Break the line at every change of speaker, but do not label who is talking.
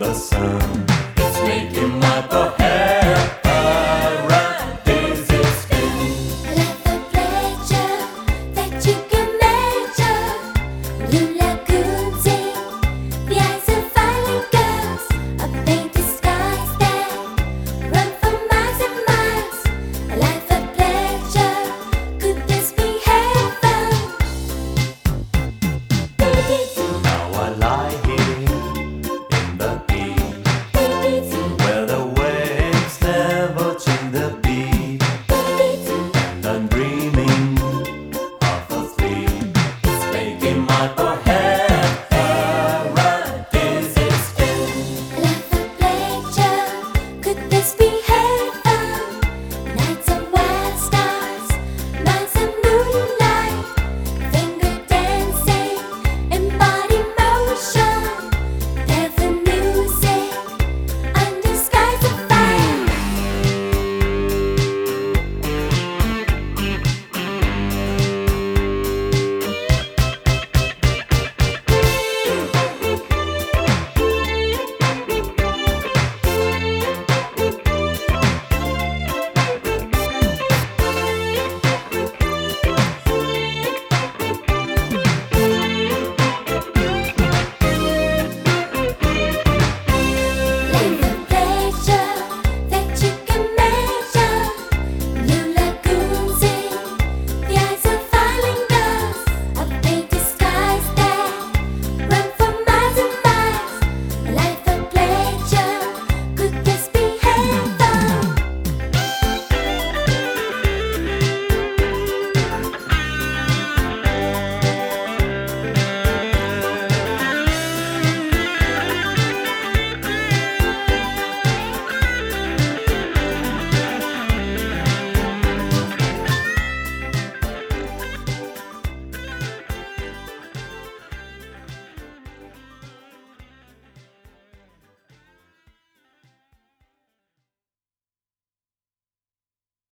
the sun. It's making my poor hair spin.
Let the pleasure that you can measure.